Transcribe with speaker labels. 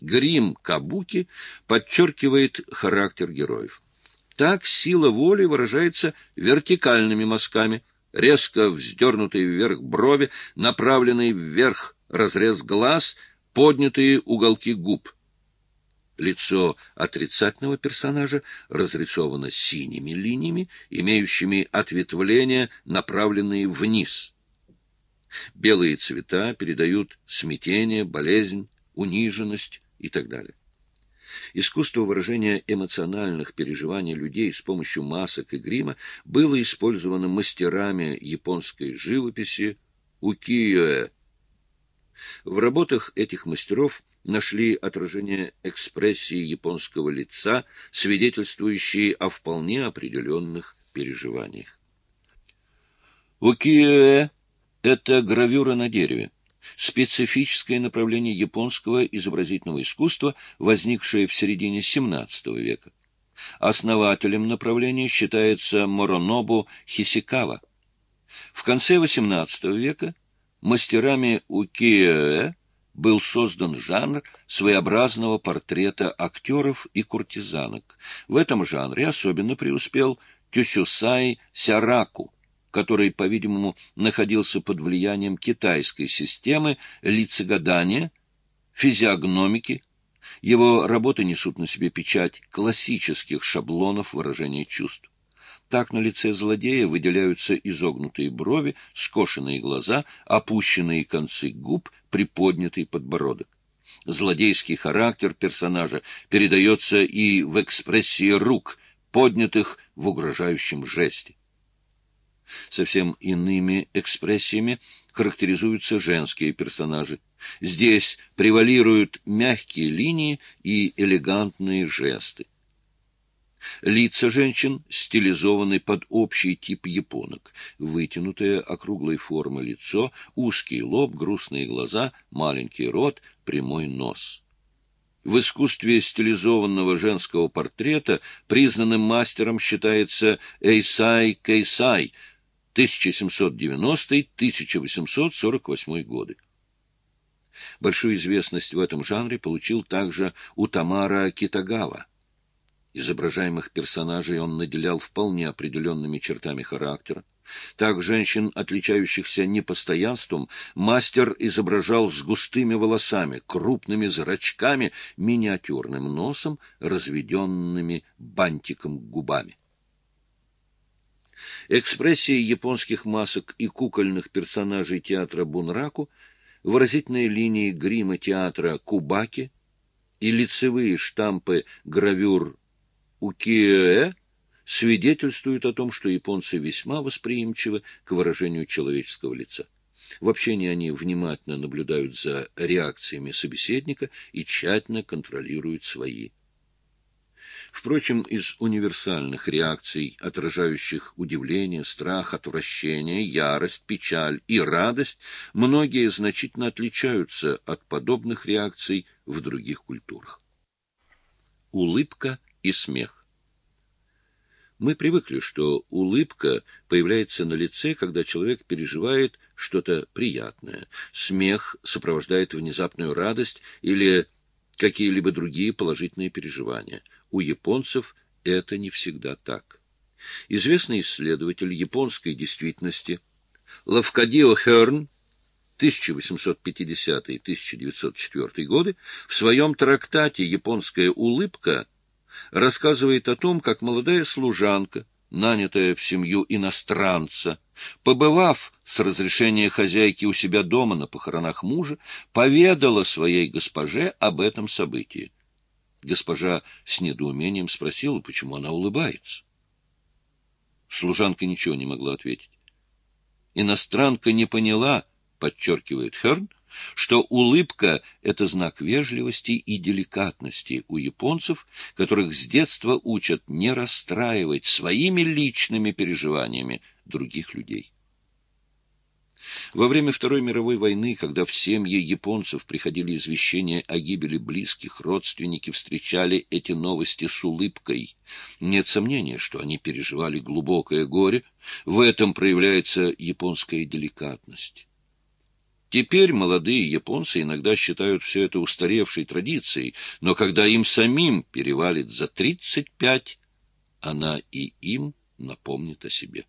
Speaker 1: Грим кабуки подчеркивает характер героев. Так сила воли выражается вертикальными мазками, резко вздернутые вверх брови, направленные вверх разрез глаз, поднятые уголки губ. Лицо отрицательного персонажа разрисовано синими линиями, имеющими ответвления, направленные вниз. Белые цвета передают смятение, болезнь, униженность и так далее. Искусство выражения эмоциональных переживаний людей с помощью масок и грима было использовано мастерами японской живописи укиё В работах этих мастеров нашли отражение экспрессии японского лица, свидетельствующие о вполне определенных переживаниях. Укиё это гравюра на дереве специфическое направление японского изобразительного искусства, возникшее в середине XVII века. Основателем направления считается Моронобу Хисикава. В конце XVIII века мастерами укиё был создан жанр своеобразного портрета актеров и куртизанок. В этом жанре особенно преуспел Тюсюсай Сяраку – который, по-видимому, находился под влиянием китайской системы лицегадания, физиогномики. Его работы несут на себе печать классических шаблонов выражения чувств. Так на лице злодея выделяются изогнутые брови, скошенные глаза, опущенные концы губ, приподнятый подбородок. Злодейский характер персонажа передается и в экспрессии рук, поднятых в угрожающем жесте. Совсем иными экспрессиями характеризуются женские персонажи. Здесь превалируют мягкие линии и элегантные жесты. Лица женщин стилизованы под общий тип японок. Вытянутое округлой формы лицо, узкий лоб, грустные глаза, маленький рот, прямой нос. В искусстве стилизованного женского портрета признанным мастером считается Эйсай Кейсай – 1790-1848 годы. Большую известность в этом жанре получил также Утамара Китагава. Изображаемых персонажей он наделял вполне определенными чертами характера. Так женщин, отличающихся непостоянством, мастер изображал с густыми волосами, крупными зрачками, миниатюрным носом, разведенными бантиком губами. Экспрессии японских масок и кукольных персонажей театра Бунраку, выразительные линии грима театра Кубаки и лицевые штампы гравюр Укиэ свидетельствуют о том, что японцы весьма восприимчивы к выражению человеческого лица. В общении они внимательно наблюдают за реакциями собеседника и тщательно контролируют свои Впрочем, из универсальных реакций, отражающих удивление, страх, отвращение, ярость, печаль и радость, многие значительно отличаются от подобных реакций в других культурах. Улыбка и смех. Мы привыкли, что улыбка появляется на лице, когда человек переживает что-то приятное. Смех сопровождает внезапную радость или какие-либо другие положительные переживания – у японцев это не всегда так. Известный исследователь японской действительности Лавкадио Херн 1850-1904 годы в своем трактате «Японская улыбка» рассказывает о том, как молодая служанка, нанятая в семью иностранца, побывав с разрешения хозяйки у себя дома на похоронах мужа, поведала своей госпоже об этом событии. Госпожа с недоумением спросила, почему она улыбается. Служанка ничего не могла ответить. Иностранка не поняла, подчеркивает Херн, что улыбка — это знак вежливости и деликатности у японцев, которых с детства учат не расстраивать своими личными переживаниями других людей. Во время Второй мировой войны, когда в семье японцев приходили извещения о гибели близких, родственники встречали эти новости с улыбкой. Нет сомнения, что они переживали глубокое горе. В этом проявляется японская деликатность. Теперь молодые японцы иногда считают все это устаревшей традицией, но когда им самим перевалит за тридцать пять, она и им напомнит о себе.